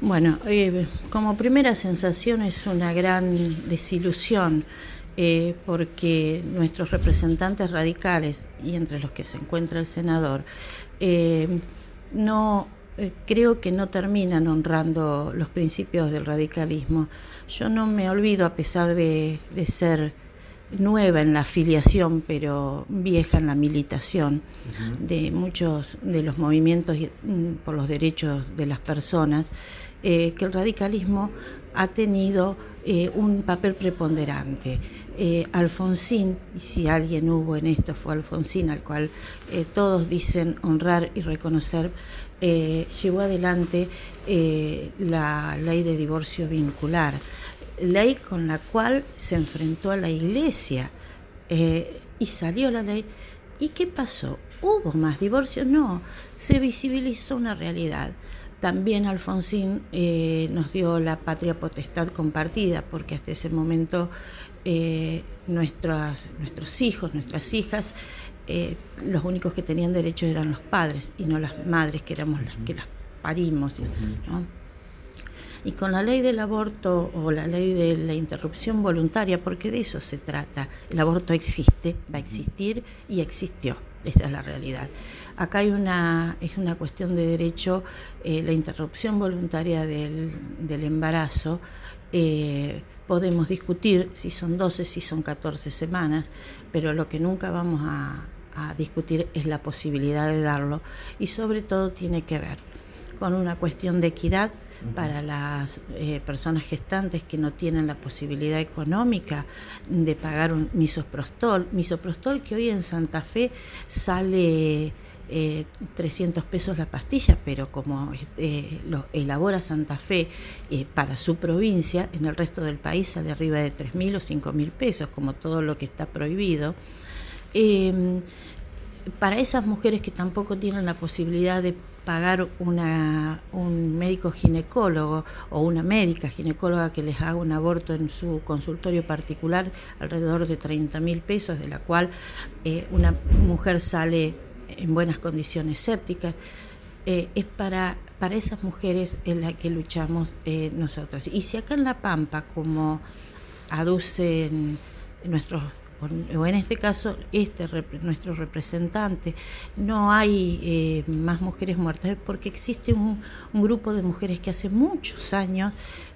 Bueno, eh, como primera sensación es una gran desilusión. Eh, porque nuestros representantes radicales, y entre los que se encuentra el senador, eh, no creo que no terminan honrando los principios del radicalismo. Yo no me olvido, a pesar de, de ser nueva en la afiliación, pero vieja en la militación de muchos de los movimientos mm, por los derechos de las personas, eh, que el radicalismo ha tenido eh, un papel preponderante. Eh, Alfonsín, y si alguien hubo en esto fue Alfonsín, al cual todos dicen honrar y reconocer, llevó adelante la ley de divorcio vincular ley con la cual se enfrentó a la iglesia eh, y salió la ley. ¿Y qué pasó? ¿Hubo más divorcios? No, se visibilizó una realidad. También Alfonsín eh, nos dio la patria potestad compartida, porque hasta ese momento eh, nuestros hijos, nuestras hijas, los únicos que tenían derecho eran los padres y no las madres, que éramos las que las parimos. Y con la ley del aborto o la ley de la interrupción voluntaria, porque de eso se trata. El aborto existe, va a existir y existió. Esa es la realidad. Acá hay una, es una cuestión de derecho, eh, la interrupción voluntaria del, embarazo. Eh, podemos discutir si son 12, si son 14 semanas, pero lo que nunca vamos a, a discutir es la posibilidad de darlo y sobre todo tiene que ver con una cuestión de equidad para las eh, personas gestantes que no tienen la posibilidad económica de pagar un misoprostol. Misoprostol que hoy en Santa Fe sale... 300 eh, pesos la pastilla, pero como eh, elabora Santa Fe para su provincia, en el resto del país sale arriba de 3.000 o 5.000 pesos, como todo lo que está prohibido. Para esas mujeres que tampoco tienen la posibilidad de pagar una, un médico ginecólogo o una médica ginecóloga que les haga un aborto en su consultorio particular alrededor de 30 mil pesos, de la cual eh, una mujer sale en buenas condiciones sépticas. Eh, es para, para esas mujeres en las que luchamos eh, nosotras. Y si acá en La Pampa, como aducen nuestros o en este caso este nuestro representante, no hay eh, más mujeres muertas, porque existe un, grupo de mujeres que hace muchos años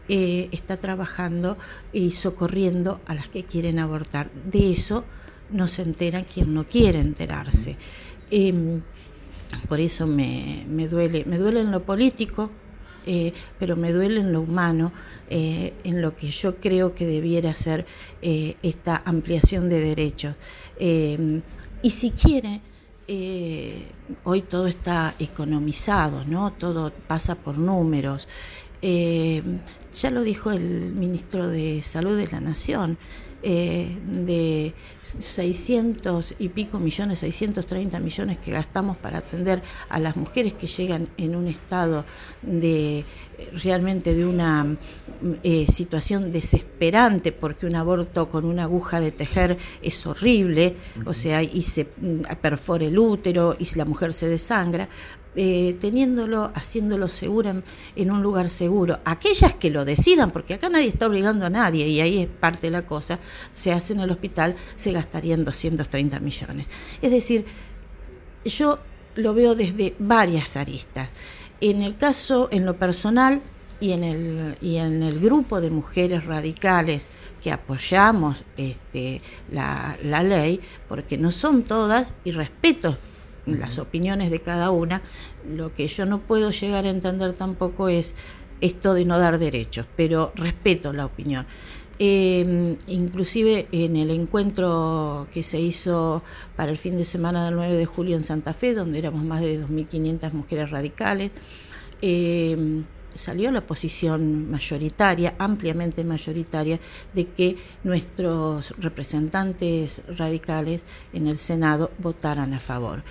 eh, está trabajando y socorriendo a las que quieren abortar. De eso no se entera quien no quiere enterarse. Em, por eso me, me, duele, me duele en lo político, eh, pero me duele en lo humano, eh, en lo que yo creo que debiera ser eh, esta ampliación de derechos. y si quiere, hoy todo está economizado, ¿no? Todo pasa por números. ya lo dijo el ministro de Salud de la Nación, eh, de 600 y pico millones, 630 millones que gastamos para atender a las mujeres que llegan en un estado de realmente de una eh, situación desesperante porque un aborto con una aguja de tejer es horrible, o sea, y se mm, perfora el útero y si la mujer se desangra, eh, teniéndolo, haciéndolo seguro en, un lugar seguro. Aquellas que lo decidan, porque acá nadie está obligando a nadie y ahí es parte de la cosa, se hace en el hospital, se gastarían 230 millones. Es decir, yo lo veo desde varias aristas. En el caso, en lo personal, y en el, y en el grupo de mujeres radicales que apoyamos este, la, la ley, porque no son todas, y respeto las opiniones de cada una, lo que yo no puedo llegar a entender tampoco es esto de no dar derechos, pero respeto la opinión. Em, inclusive en el encuentro que se hizo para el fin de semana del 9 de julio en Santa Fe, donde éramos más de 2.500 mujeres radicales, em, salió la posición mayoritaria, ampliamente mayoritaria, de que nuestros representantes radicales en el Senado votaran a favor.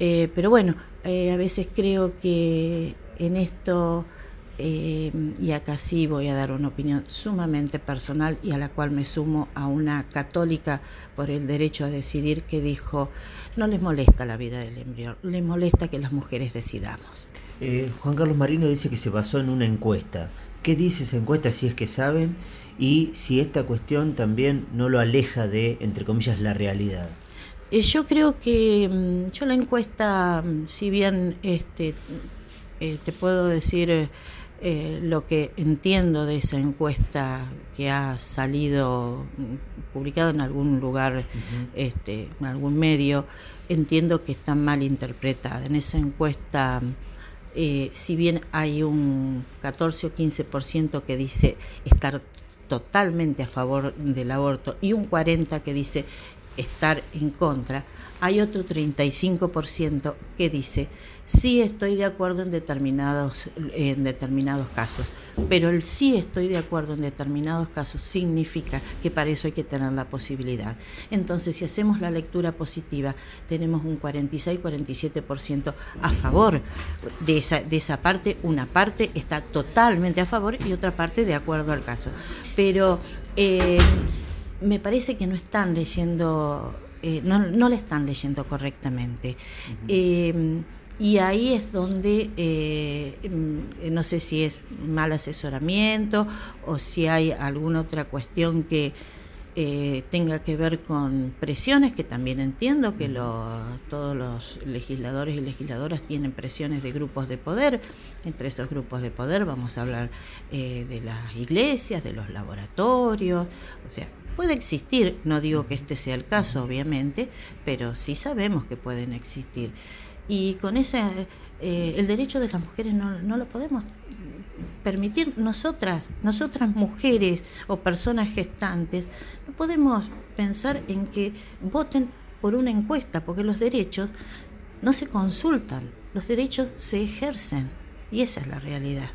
Eh, pero bueno, eh, a veces creo que en esto, eh, y acá sí voy a dar una opinión sumamente personal y a la cual me sumo a una católica por el derecho a decidir que dijo, no les molesta la vida del embrión, les molesta que las mujeres decidamos. Eh, Juan Carlos Marino dice que se basó en una encuesta. ¿Qué dice esa encuesta si es que saben? Y si esta cuestión también no lo aleja de, entre comillas, la realidad. Eh, yo creo que mm, yo la encuesta, mm, si bien este, eh, te puedo decir eh, lo que entiendo de esa encuesta que ha salido mm, publicada en algún lugar, este, en algún medio, entiendo que está mal interpretada. En esa encuesta, eh, si bien hay un 14 o 15% que dice estar totalmente a favor del aborto y un 40% que dice estar en contra, hay otro 35% que dice, sí estoy de acuerdo en determinados, en determinados casos, pero el sí estoy de acuerdo en determinados casos significa que para eso hay que tener la posibilidad. Entonces, si hacemos la lectura positiva, tenemos un 46-47% a favor de esa, de esa parte, una parte está totalmente a favor y otra parte de acuerdo al caso. Pero... Eh, me parece que no están leyendo, eh, no, no le están leyendo correctamente. Eh, y ahí es donde, eh, mm, no sé si es mal asesoramiento o si hay alguna otra cuestión que tenga que ver con presiones, que también entiendo que todos los legisladores y legisladoras tienen presiones de grupos de poder. Entre esos grupos de poder vamos a hablar de las iglesias, de los laboratorios, o sea, Puede existir, no digo que este sea el caso, obviamente, pero sí sabemos que pueden existir. Y con ese, eh, el derecho de las mujeres no, no lo podemos permitir nosotras, nosotras mujeres o personas gestantes, no podemos pensar en que voten por una encuesta, porque los derechos no se consultan, los derechos se ejercen, y esa es la realidad.